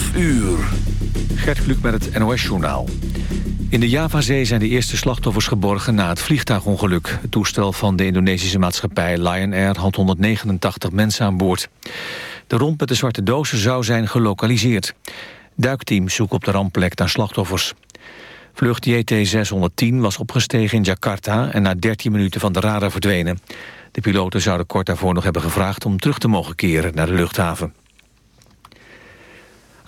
11 uur. Gert Kluk met het NOS-journaal. In de Javazee zijn de eerste slachtoffers geborgen na het vliegtuigongeluk. Het toestel van de Indonesische maatschappij Lion Air had 189 mensen aan boord. De romp met de zwarte dozen zou zijn gelokaliseerd. Duikteams zoeken op de rampplek naar slachtoffers. Vlucht JT-610 was opgestegen in Jakarta en na 13 minuten van de radar verdwenen. De piloten zouden kort daarvoor nog hebben gevraagd om terug te mogen keren naar de luchthaven.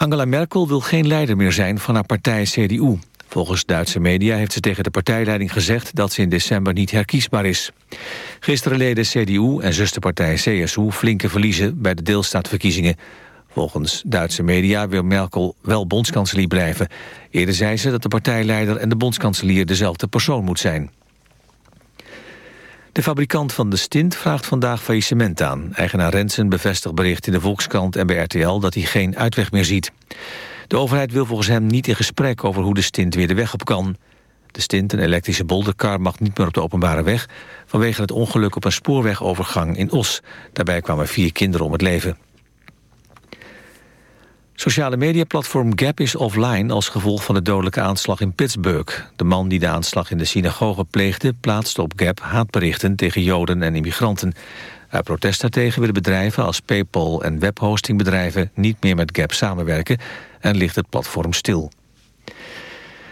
Angela Merkel wil geen leider meer zijn van haar partij CDU. Volgens Duitse media heeft ze tegen de partijleiding gezegd dat ze in december niet herkiesbaar is. Gisteren leden CDU en zusterpartij CSU flinke verliezen bij de deelstaatverkiezingen. Volgens Duitse media wil Merkel wel bondskanselier blijven. Eerder zei ze dat de partijleider en de bondskanselier dezelfde persoon moet zijn. De fabrikant van de stint vraagt vandaag faillissement aan. Eigenaar Rensen bevestigt bericht in de Volkskrant en bij RTL dat hij geen uitweg meer ziet. De overheid wil volgens hem niet in gesprek over hoe de stint weer de weg op kan. De stint, een elektrische bolderkar, mag niet meer op de openbare weg... vanwege het ongeluk op een spoorwegovergang in Os. Daarbij kwamen vier kinderen om het leven. Sociale mediaplatform Gap is offline als gevolg van de dodelijke aanslag in Pittsburgh. De man die de aanslag in de synagoge pleegde plaatste op Gap haatberichten tegen Joden en immigranten. Uit protest daartegen willen bedrijven als Paypal en webhostingbedrijven niet meer met Gap samenwerken en ligt het platform stil.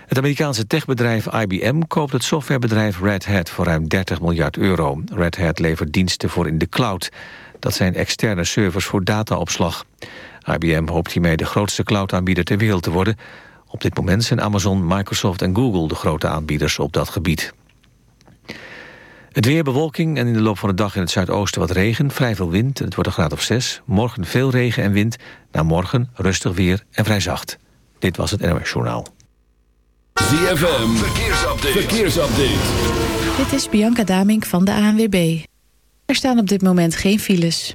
Het Amerikaanse techbedrijf IBM koopt het softwarebedrijf Red Hat voor ruim 30 miljard euro. Red Hat levert diensten voor in de cloud. Dat zijn externe servers voor dataopslag. IBM hoopt hiermee de grootste cloudaanbieder ter wereld te worden. Op dit moment zijn Amazon, Microsoft en Google de grote aanbieders op dat gebied. Het weer bewolking en in de loop van de dag in het zuidoosten wat regen, vrij veel wind het wordt een graad of 6. Morgen veel regen en wind, na morgen rustig weer en vrij zacht. Dit was het NOS Journaal. ZFM, verkeersupdate. verkeersupdate. Dit is Bianca Damink van de ANWB. Er staan op dit moment geen files.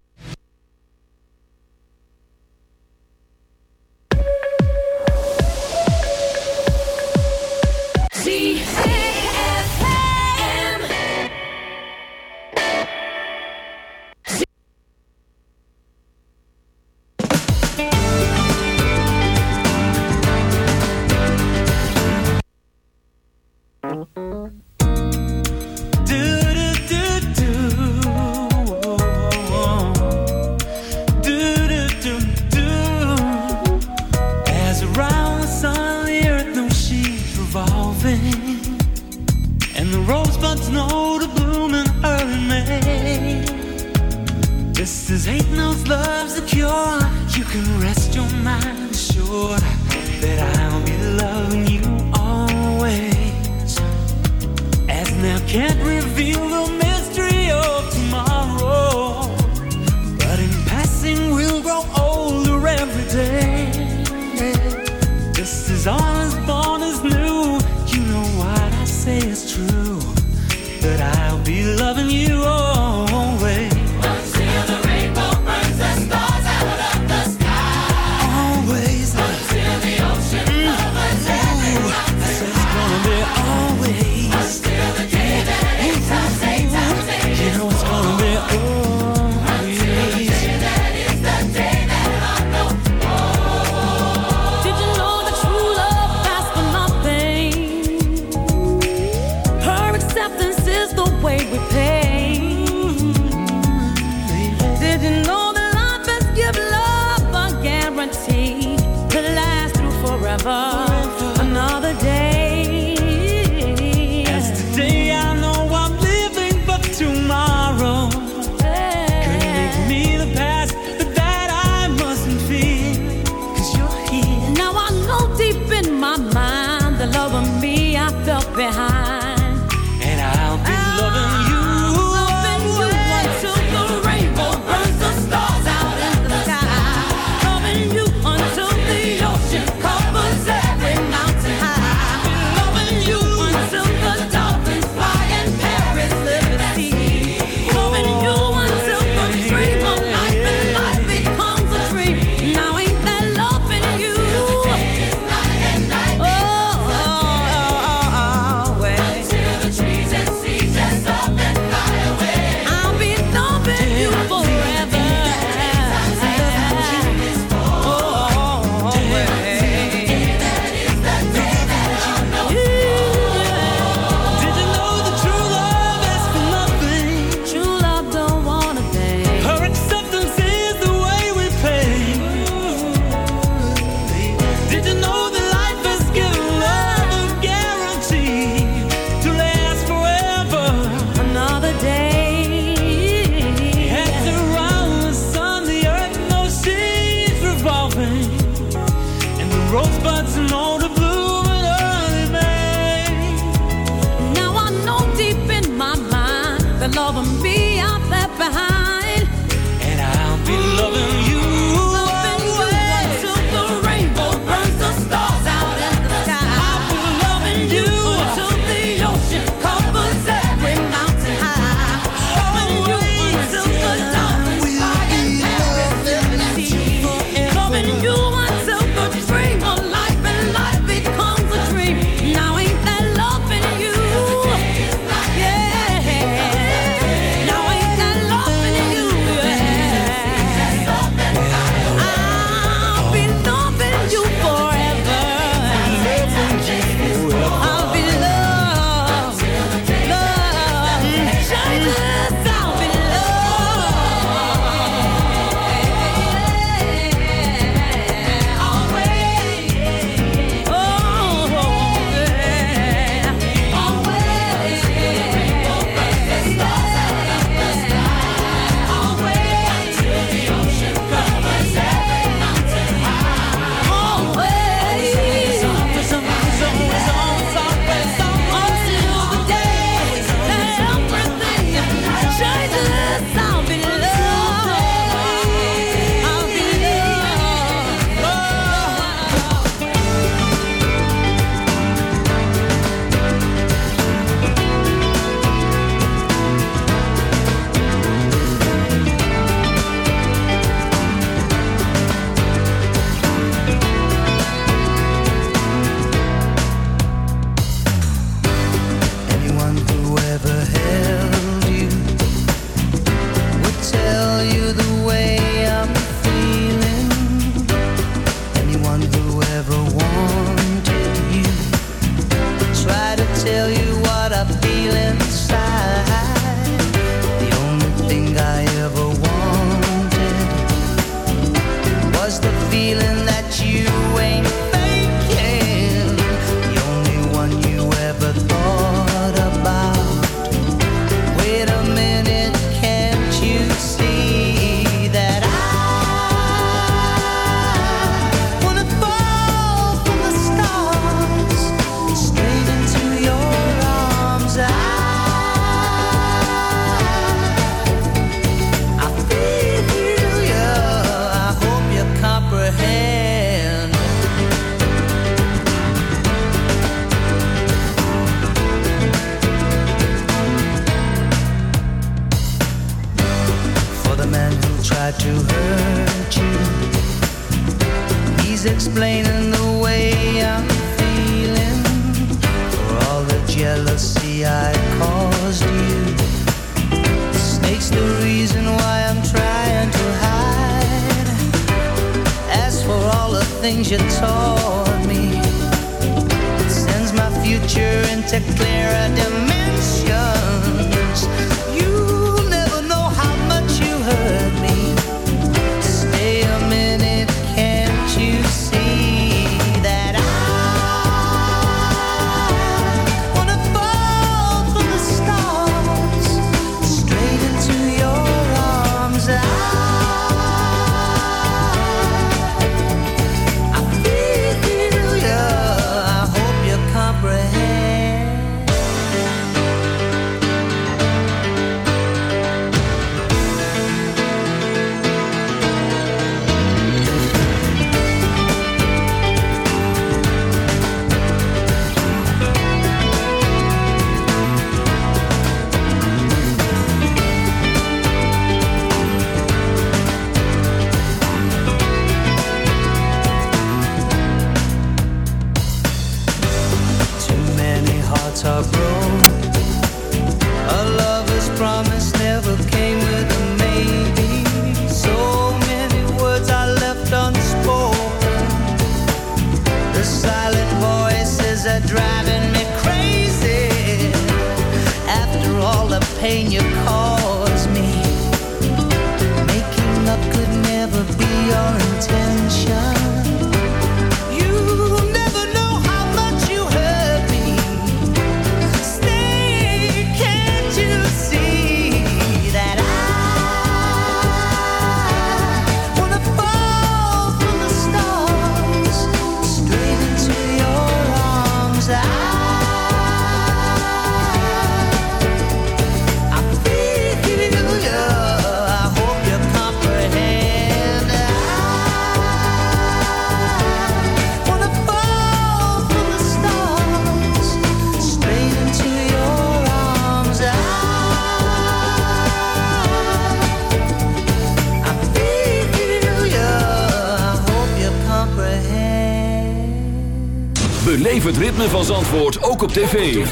Op tv.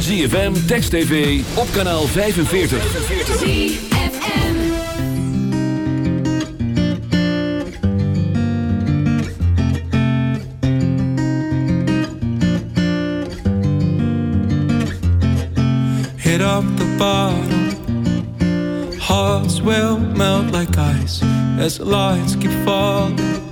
ZFM, Text TV, op kanaal 45. hit up the bottom. Hearts will melt like ice as the lights keep falling.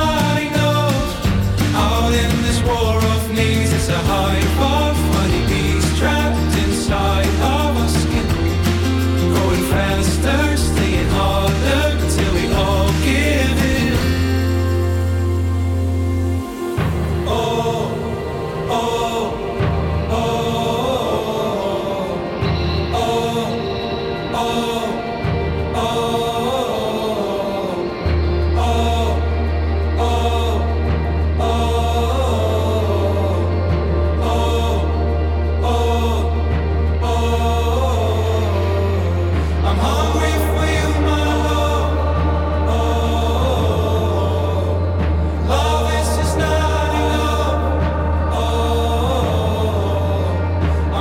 Out in this war of needs, it's a hive of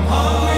I'm home.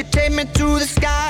She take me to the sky,